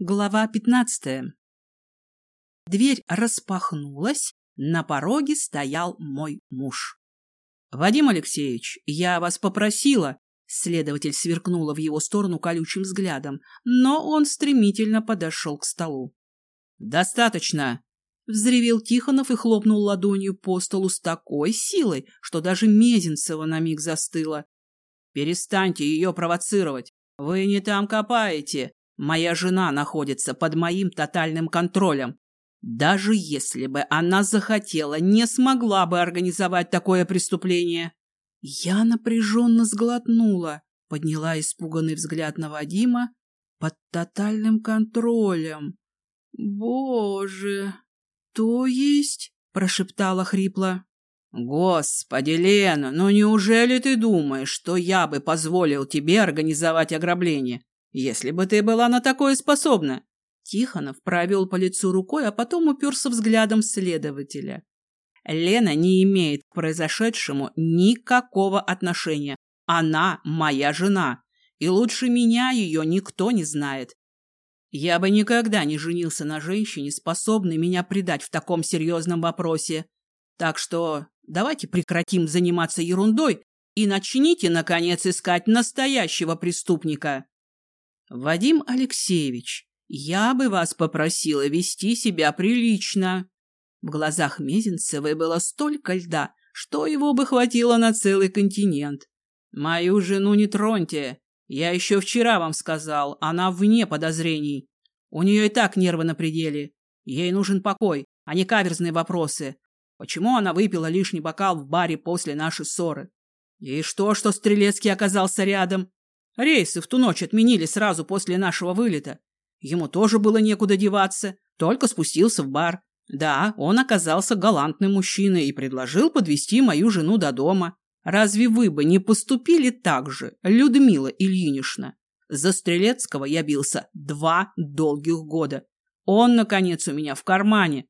Глава пятнадцатая. Дверь распахнулась, на пороге стоял мой муж. — Вадим Алексеевич, я вас попросила. Следователь сверкнула в его сторону колючим взглядом, но он стремительно подошел к столу. — Достаточно! — взревел Тихонов и хлопнул ладонью по столу с такой силой, что даже Мезенцева на миг застыла. — Перестаньте ее провоцировать! Вы не там копаете! Моя жена находится под моим тотальным контролем. Даже если бы она захотела, не смогла бы организовать такое преступление. Я напряженно сглотнула, подняла испуганный взгляд на Вадима под тотальным контролем. «Боже! То есть...» — прошептала хрипло. «Господи, Лена, ну неужели ты думаешь, что я бы позволил тебе организовать ограбление? Если бы ты была на такое способна. Тихонов провел по лицу рукой, а потом уперся взглядом следователя. Лена не имеет к произошедшему никакого отношения. Она моя жена, и лучше меня ее никто не знает. Я бы никогда не женился на женщине, способной меня предать в таком серьезном вопросе. Так что давайте прекратим заниматься ерундой и начните, наконец, искать настоящего преступника. Вадим Алексеевич, я бы вас попросила вести себя прилично. В глазах Мезенцевой было столько льда, что его бы хватило на целый континент. Мою жену не троньте. Я еще вчера вам сказал, она вне подозрений. У нее и так нервы на пределе. Ей нужен покой, а не каверзные вопросы. Почему она выпила лишний бокал в баре после нашей ссоры? И что, что Стрелецкий оказался рядом? Рейсы в ту ночь отменили сразу после нашего вылета. Ему тоже было некуда деваться, только спустился в бар. Да, он оказался галантным мужчиной и предложил подвести мою жену до дома. Разве вы бы не поступили так же, Людмила Ильинична? За Стрелецкого я бился два долгих года. Он, наконец, у меня в кармане.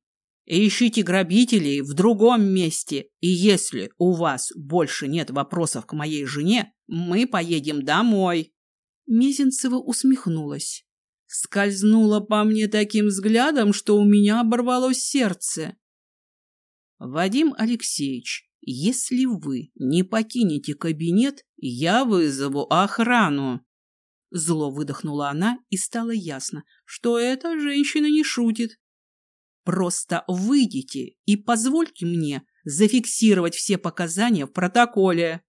Ищите грабителей в другом месте. И если у вас больше нет вопросов к моей жене, мы поедем домой. Мезенцева усмехнулась. Скользнула по мне таким взглядом, что у меня оборвалось сердце. Вадим Алексеевич, если вы не покинете кабинет, я вызову охрану. Зло выдохнула она, и стало ясно, что эта женщина не шутит. Просто выйдите и позвольте мне зафиксировать все показания в протоколе.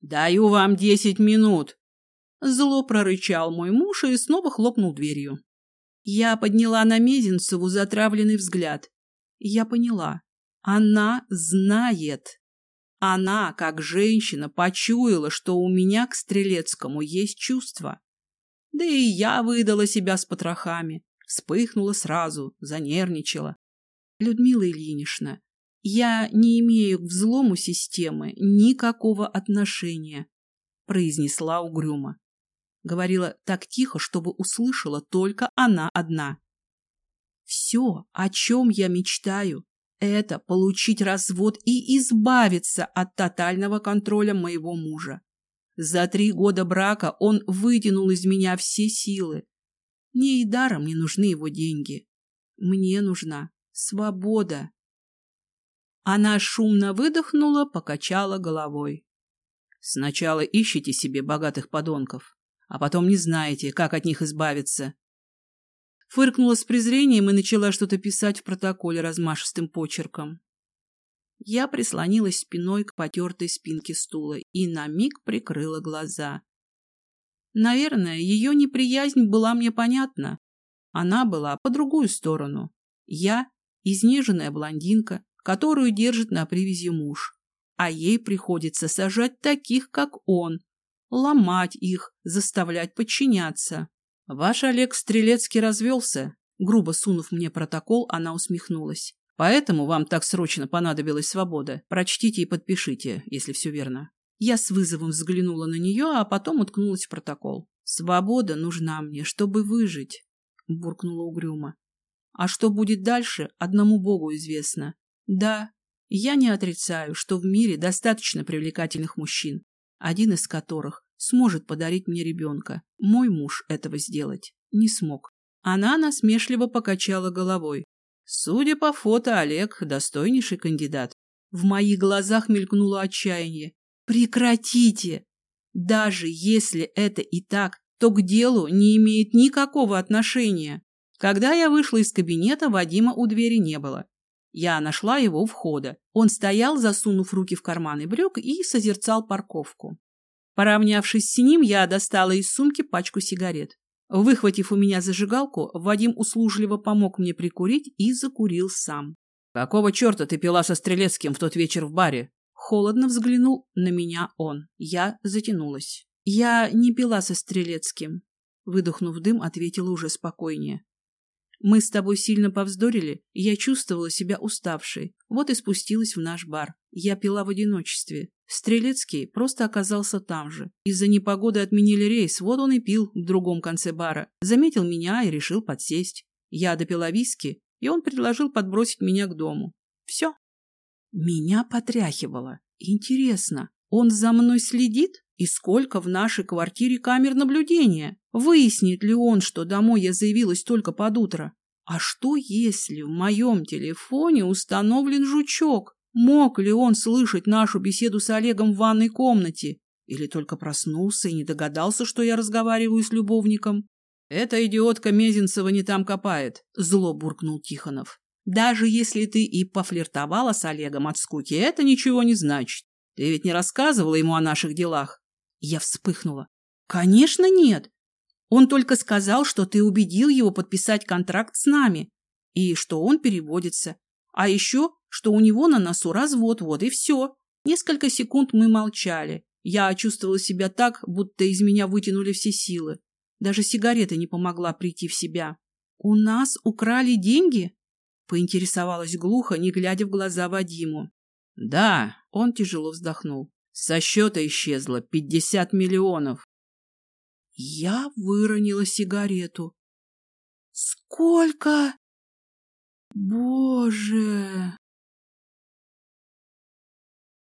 Даю вам десять минут. Зло прорычал мой муж и снова хлопнул дверью. Я подняла на Мезенцеву затравленный взгляд. Я поняла. Она знает. Она, как женщина, почуяла, что у меня к Стрелецкому есть чувства. Да и я выдала себя с потрохами. Вспыхнула сразу, занервничала. Людмила Ильинична, я не имею к взлому системы никакого отношения, произнесла угрюмо. Говорила так тихо, чтобы услышала только она одна. Все, о чем я мечтаю, это получить развод и избавиться от тотального контроля моего мужа. За три года брака он вытянул из меня все силы, мне и даром не нужны его деньги. Мне нужна свобода. Она шумно выдохнула, покачала головой. Сначала ищите себе богатых подонков, а потом не знаете, как от них избавиться. Фыркнула с презрением и начала что-то писать в протоколе размашистым почерком. Я прислонилась спиной к потертой спинке стула и на миг прикрыла глаза. Наверное, ее неприязнь была мне понятна. Она была по другую сторону. Я – изнеженная блондинка, которую держит на привязи муж. А ей приходится сажать таких, как он, ломать их, заставлять подчиняться. Ваш Олег Стрелецкий развелся. Грубо сунув мне протокол, она усмехнулась. Поэтому вам так срочно понадобилась свобода. Прочтите и подпишите, если все верно. Я с вызовом взглянула на нее, а потом уткнулась в протокол. «Свобода нужна мне, чтобы выжить», — буркнула угрюмо. «А что будет дальше, одному Богу известно. Да, я не отрицаю, что в мире достаточно привлекательных мужчин, один из которых сможет подарить мне ребенка. Мой муж этого сделать не смог. Она насмешливо покачала головой. Судя по фото, Олег – достойнейший кандидат. В моих глазах мелькнуло отчаяние. Прекратите! Даже если это и так, то к делу не имеет никакого отношения. Когда я вышла из кабинета, Вадима у двери не было. Я нашла его у входа. Он стоял, засунув руки в карманы брюк и созерцал парковку. Поравнявшись с ним, я достала из сумки пачку сигарет. Выхватив у меня зажигалку, Вадим услужливо помог мне прикурить и закурил сам. «Какого черта ты пила со Стрелецким в тот вечер в баре?» Холодно взглянул на меня он. Я затянулась. «Я не пила со Стрелецким», — выдохнув дым, ответила уже спокойнее. «Мы с тобой сильно повздорили, и я чувствовала себя уставшей. Вот и спустилась в наш бар. Я пила в одиночестве. Стрелецкий просто оказался там же. Из-за непогоды отменили рейс, вот он и пил в другом конце бара. Заметил меня и решил подсесть. Я допила виски, и он предложил подбросить меня к дому. Все. Меня потряхивало. Интересно, он за мной следит? И сколько в нашей квартире камер наблюдения? Выяснит ли он, что домой я заявилась только под утро? А что, если в моем телефоне установлен жучок? Мог ли он слышать нашу беседу с Олегом в ванной комнате? Или только проснулся и не догадался, что я разговариваю с любовником? «Эта идиотка Мезенцева не там копает», — зло буркнул Тихонов. Даже если ты и пофлиртовала с Олегом от скуки, это ничего не значит. Ты ведь не рассказывала ему о наших делах. Я вспыхнула. Конечно, нет. Он только сказал, что ты убедил его подписать контракт с нами. И что он переводится. А еще, что у него на носу развод, вот и все. Несколько секунд мы молчали. Я чувствовала себя так, будто из меня вытянули все силы. Даже сигарета не помогла прийти в себя. «У нас украли деньги?» Поинтересовалась глухо, не глядя в глаза Вадиму. Да, он тяжело вздохнул. Со счета исчезло пятьдесят миллионов. Я выронила сигарету. Сколько? Боже!